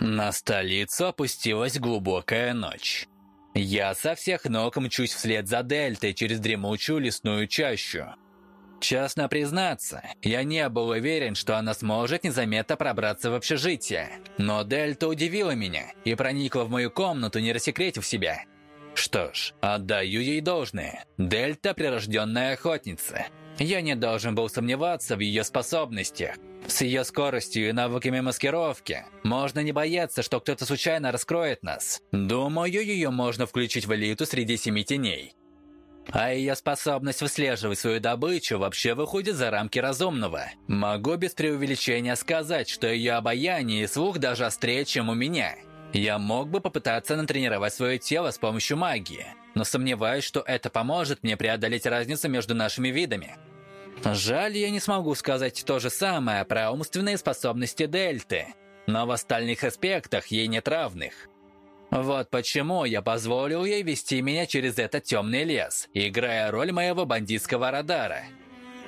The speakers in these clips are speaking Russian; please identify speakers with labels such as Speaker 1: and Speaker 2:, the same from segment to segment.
Speaker 1: На столицу опустилась глубокая ночь. Я со всех ног мчусь вслед за Дельтой через дремучую лесную чащу. Честно признаться, я не был уверен, что она сможет незаметно пробраться в общежитие. Но Дельта удивила меня и проникла в мою комнату, не рассекретив себя. Что ж, отдаю ей должное. Дельта – прирожденная охотница. Я не должен был сомневаться в ее способностях. С ее скоростью и навыками маскировки можно не бояться, что кто-то случайно раскроет нас. Думаю, ее можно включить в элиту среди семи теней. А ее способность выслеживать свою добычу вообще выходит за рамки разумного. Могу без преувеличения сказать, что ее обаяние и слух даже острее, чем у меня. Я мог бы попытаться натренировать свое тело с помощью магии, но сомневаюсь, что это поможет мне преодолеть разницу между нашими видами. Жаль, я не смогу сказать то же самое про умственные способности Дельты, но в остальных аспектах ей нет равных. Вот почему я позволил ей вести меня через этот темный лес, играя роль моего бандитского радара.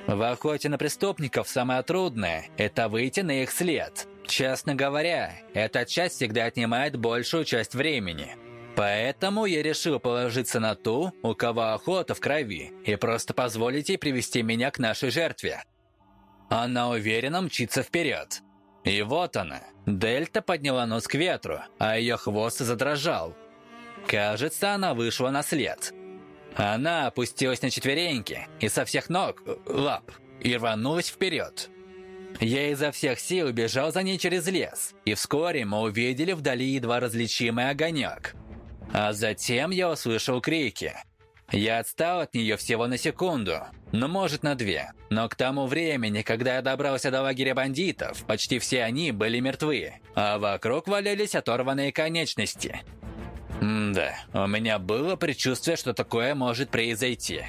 Speaker 1: В охоте на преступников самое трудное – это выйти на их след. Честно говоря, эта часть всегда отнимает большую часть времени – Поэтому я решил положиться на ту, у кого охота в крови, и просто позволить ей привести меня к нашей жертве. Она уверенно мчится вперед. И вот она. Дельта подняла нос к ветру, а ее хвост задрожал. Кажется, она вышла на след. Она опустилась на четвереньки и со всех ног, лап, и рванулась вперед. Я изо всех сил бежал за ней через лес, и вскоре мы увидели вдали едва различимый огонек – а затем я услышал крики. Я отстал от нее всего на секунду, ну может на две. Но к тому времени, когда я добрался до лагеря бандитов, почти все они были мертвы, а вокруг валялись оторванные конечности. М-да, у меня было предчувствие, что такое может произойти.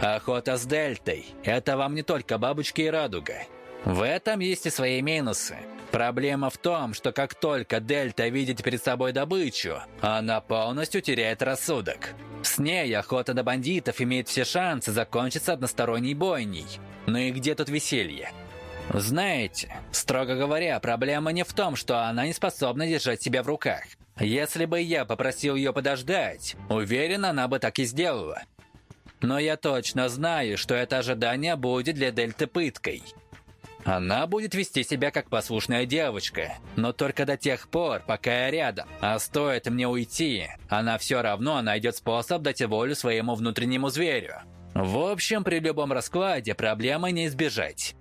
Speaker 1: Охота с дельтой – это вам не только бабочки и радуга. В этом есть и свои минусы. Проблема в том, что как только Дельта видит перед собой добычу, она полностью теряет рассудок. С ней охота на бандитов имеет все шансы закончиться односторонней бойней. Ну и где тут веселье? Знаете, строго говоря, проблема не в том, что она не способна держать себя в руках. Если бы я попросил ее подождать, уверен, она бы так и сделала. Но я точно знаю, что это ожидание будет для Дельты пыткой – она будет вести себя как послушная девочка, но только до тех пор, пока я рядом. А стоит мне уйти, она все равно найдет способ дать волю своему внутреннему зверю. В общем, при любом раскладе проблемы не избежать.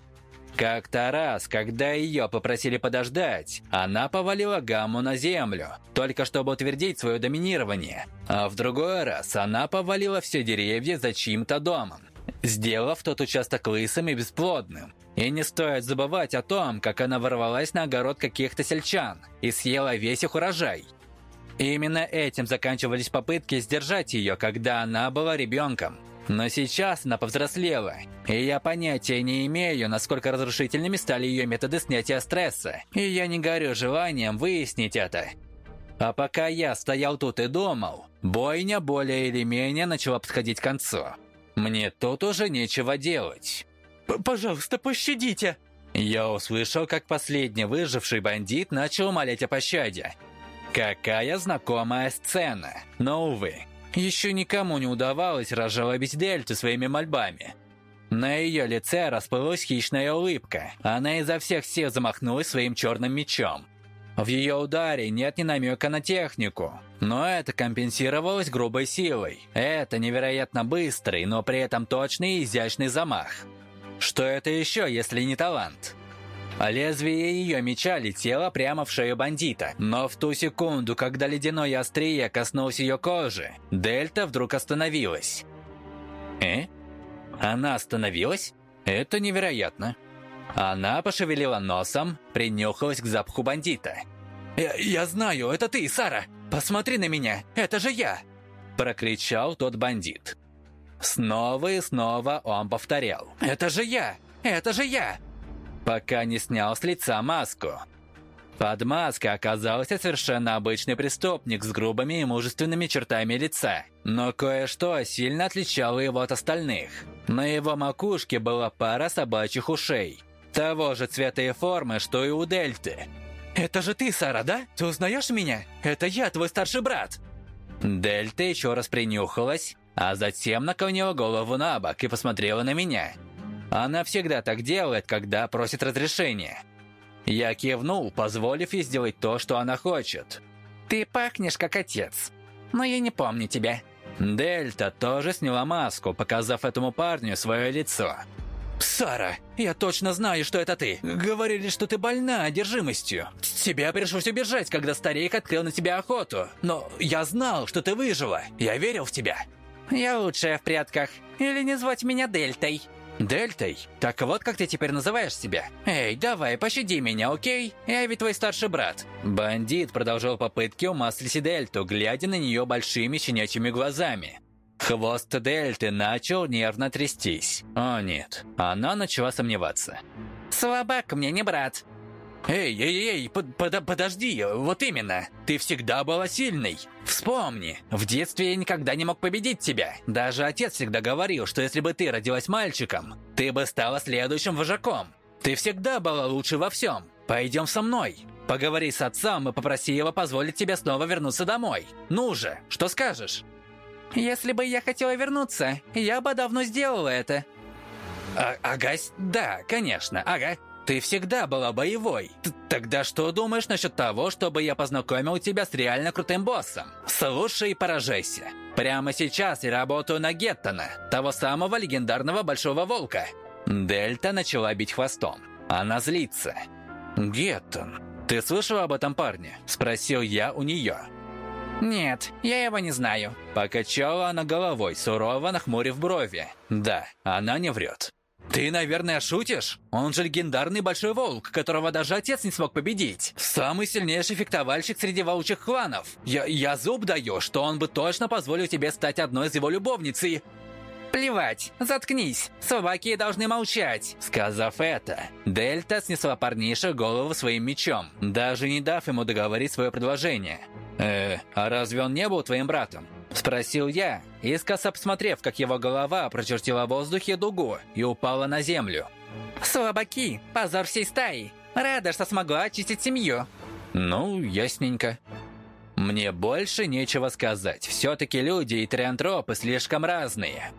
Speaker 1: Как-то раз, когда ее попросили подождать, она повалила гамму на землю, только чтобы утвердить свое доминирование. А в другой раз она повалила все деревья за чьим-то домом сделав тот участок лысым и бесплодным. И не стоит забывать о том, как она ворвалась на огород каких-то сельчан и съела весь их урожай. именно этим заканчивались попытки сдержать ее, когда она была ребенком. Но сейчас она повзрослела, и я понятия не имею, насколько разрушительными стали ее методы снятия стресса, и я не горю желанием выяснить это. А пока я стоял тут и думал, бойня более или менее начала подходить к концу. Мне тут уже нечего делать.
Speaker 2: «Пожалуйста, пощадите!»
Speaker 1: Я услышал, как последний выживший бандит начал молить о пощаде. Какая знакомая сцена. Но, увы, еще никому не удавалось разжалобить Дельту своими мольбами. На ее лице расплылась хищная улыбка. Она изо всех сил замахнулась своим черным мечом. В ее ударе нет ни намека на технику, но это компенсировалось грубой силой. Это невероятно быстрый, но при этом точный и изящный замах. Что это еще, если не талант? Лезвие ее меча летело прямо в шею бандита, но в ту секунду, когда ледяное острие коснулось ее кожи, Дельта вдруг остановилась. «Э? Она остановилась? Это невероятно!» Она пошевелила носом, принюхалась к запаху бандита.
Speaker 2: «Я, «Я знаю, это ты, Сара! Посмотри на меня, это же я!»
Speaker 1: Прокричал тот бандит. Снова и снова он повторял.
Speaker 2: «Это же я! Это же я!»
Speaker 1: Пока не снял с лица маску. Под маской оказался совершенно обычный преступник с грубыми и мужественными чертами лица. Но кое-что сильно отличало его от остальных. На его макушке была пара собачьих ушей – того же цвета и формы, что и у Дельты.
Speaker 2: Это же ты, Сара, да? Ты узнаешь меня? Это я, твой старший брат!»
Speaker 1: Дельта еще раз принюхалась, а затем наклонила голову на бок и посмотрела на меня. Она всегда так делает, когда просит разрешения. Я кивнул, позволив ей сделать то, что она хочет.
Speaker 2: «Ты пахнешь как отец, но я не помню тебя».
Speaker 1: Дельта тоже сняла маску, показав этому парню свое лицо.
Speaker 2: «Сара, я точно знаю, что это ты. Говорили, что ты больна одержимостью. Тебе пришлось убежать, когда старик открыл на тебя охоту. Но я знал, что ты выжила. Я верил в тебя». «Я лучшая в прятках. Или не звать меня Дельтой?»
Speaker 1: «Дельтой? Так вот как ты теперь называешь себя?
Speaker 2: Эй, давай, пощади меня, окей? Я ведь твой старший брат».
Speaker 1: Бандит продолжал попытки умаслить Дельту, глядя на нее большими щенячьими глазами. Хвост Дельты начал нервно трястись. О нет, она начала сомневаться.
Speaker 2: «Слабак мне не брат.
Speaker 1: «Эй, эй, эй, под, под, подожди, вот именно. Ты всегда была сильной. Вспомни, в детстве я никогда не мог победить тебя. Даже отец всегда говорил, что если бы ты родилась мальчиком, ты бы стала следующим вожаком. Ты всегда была лучше во всем. Пойдем со мной. Поговори с отцом и попроси его позволить тебе снова вернуться домой. Ну же, что скажешь?»
Speaker 2: «Если бы я хотела вернуться, я бы давно сделала это».
Speaker 1: А, ага, да, конечно, ага. Ты всегда была боевой. Т Тогда что думаешь насчет того, чтобы я познакомил тебя с реально крутым боссом? Слушай и поражайся. Прямо сейчас я работаю на Геттона, того самого легендарного Большого Волка. Дельта начала бить хвостом. Она злится. «Геттон, ты слышал об этом парне?» Спросил я у нее.
Speaker 2: «Нет, я его не знаю».
Speaker 1: Покачала она головой, сурово нахмурив брови. «Да, она не врет». «Ты, наверное, шутишь? Он же легендарный большой волк, которого даже отец не смог победить. Самый сильнейший фехтовальщик среди волчьих кланов. Я, я зуб даю, что он бы точно позволил тебе стать одной из его любовниц
Speaker 2: «Плевать, заткнись, собаки должны молчать!»
Speaker 1: Сказав это, Дельта снесла парниша голову своим мечом, даже не дав ему договорить свое предложение. «Э, а разве он не был твоим братом?» Спросил я, искоса посмотрев, как его голова прочертила в воздухе дугу и упала на землю.
Speaker 2: «Слабаки, позор всей стаи! Рада, что смогла очистить семью!»
Speaker 1: «Ну, ясненько». Мне больше нечего сказать. Все-таки люди и триантропы слишком разные.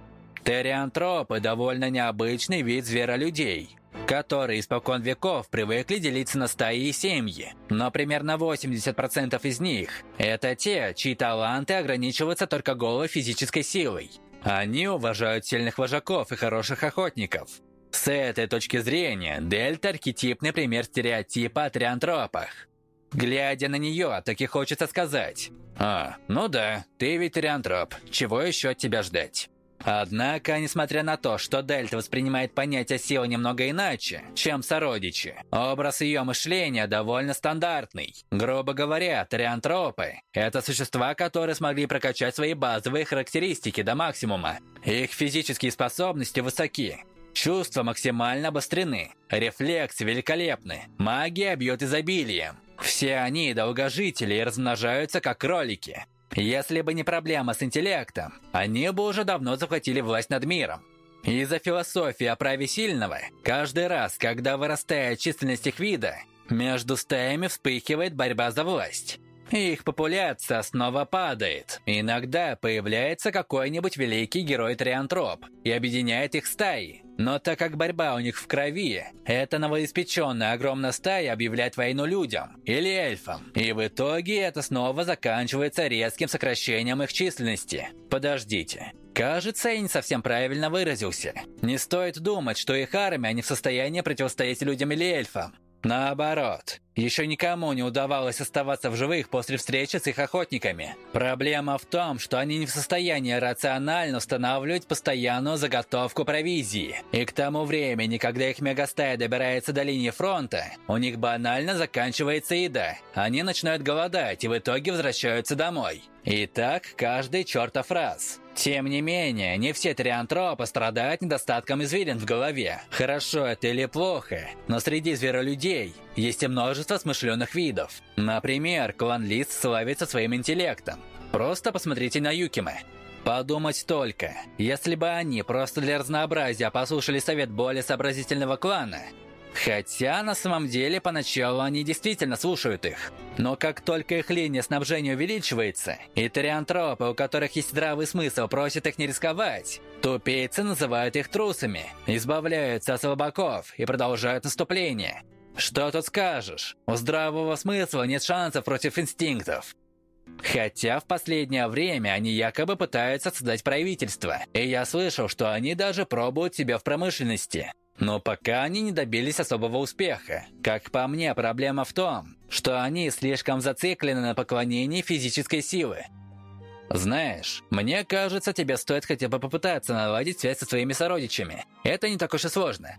Speaker 1: Териантропы – довольно необычный вид зверолюдей которые испокон веков привыкли делиться на стаи и семьи. Но примерно 80% из них – это те, чьи таланты ограничиваются только голой физической силой. Они уважают сильных вожаков и хороших охотников. С этой точки зрения, Дельта – архетипный пример стереотипа о триантропах. Глядя на нее, так и хочется сказать. «А, ну да, ты ведь триантроп, чего еще от тебя ждать?» Однако, несмотря на то, что Дельта воспринимает понятие силы немного иначе, чем сородичи, образ ее мышления довольно стандартный. Грубо говоря, триантропы – это существа, которые смогли прокачать свои базовые характеристики до максимума. Их физические способности высоки, Чувства максимально обострены, рефлексы великолепны, магия бьет изобилием. Все они долгожители и размножаются как кролики. Если бы не проблема с интеллектом, они бы уже давно захватили власть над миром. Из-за философии о праве сильного, каждый раз, когда вырастает численность их вида, между стаями вспыхивает борьба за власть. Их популяция снова падает. Иногда появляется какой-нибудь великий герой-триантроп и объединяет их стаи. Но так как борьба у них в крови, эта новоиспеченная огромная стая объявляет войну людям или эльфам. И в итоге это снова заканчивается резким сокращением их численности. Подождите. Кажется, я не совсем правильно выразился. Не стоит думать, что их армия не в состоянии противостоять людям или эльфам. Наоборот, еще никому не удавалось оставаться в живых после встречи с их охотниками. Проблема в том, что они не в состоянии рационально устанавливать постоянную заготовку провизии. И к тому времени, когда их мегастая добирается до линии фронта, у них банально заканчивается еда. Они начинают голодать и в итоге возвращаются домой. И так каждый чертов раз. Тем не менее, не все триантропы страдают недостатком извилин в голове. Хорошо это или плохо, но среди зверолюдей есть и множество смышленых видов. Например, клан Лис славится своим интеллектом. Просто посмотрите на Юкиме. Подумать только, если бы они просто для разнообразия послушали совет более сообразительного клана, Хотя на самом деле поначалу они действительно слушают их. Но как только их линия снабжения увеличивается, и тариантропы, у которых есть здравый смысл, просят их не рисковать, тупейцы называют их трусами, избавляются от слабаков и продолжают наступление. Что тут скажешь? У здравого смысла нет шансов против инстинктов. Хотя в последнее время они якобы пытаются создать правительство, и я слышал, что они даже пробуют себя в промышленности. Но пока они не добились особого успеха. Как по мне, проблема в том, что они слишком зациклены на поклонении физической силы. Знаешь, мне кажется, тебе стоит хотя бы попытаться наладить связь со своими сородичами. Это не так уж и сложно.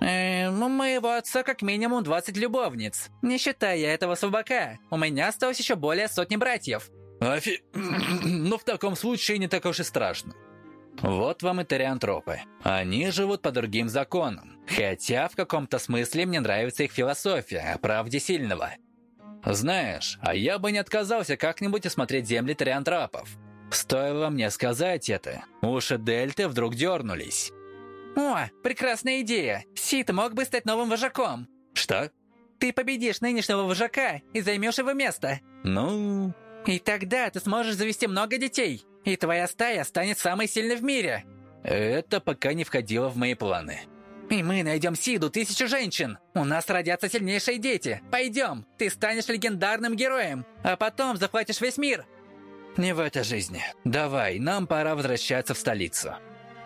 Speaker 2: Эм, у моего отца как минимум 20 любовниц. Не считая этого слабака, у меня осталось еще более сотни братьев.
Speaker 1: Офи... Ну, в таком случае не так уж и страшно. Вот вам и тариантропы. Они живут по другим законам. Хотя в каком-то смысле мне нравится их философия о правде сильного. Знаешь, а я бы не отказался как-нибудь осмотреть земли тариантропов. Стоило мне сказать это, уши Дельты вдруг дернулись.
Speaker 2: «О, прекрасная идея! Сит мог бы стать новым вожаком!»
Speaker 1: «Что?»
Speaker 2: «Ты победишь нынешнего вожака и займешь его место!»
Speaker 1: «Ну...»
Speaker 2: «И тогда ты сможешь завести много детей, и твоя стая станет самой сильной в мире!»
Speaker 1: Это пока не входило в мои планы.
Speaker 2: «И мы найдем Сиду тысячу женщин! У нас родятся сильнейшие дети! Пойдем! Ты станешь легендарным героем, а потом захватишь весь мир!»
Speaker 1: «Не в этой жизни. Давай, нам пора возвращаться в столицу».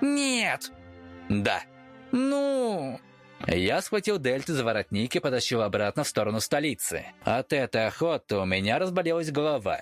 Speaker 2: «Нет!»
Speaker 1: «Да».
Speaker 2: «Ну...»
Speaker 1: Я схватил Дельту за воротник и потащил обратно в сторону столицы. От этой охоты у меня разболелась голова,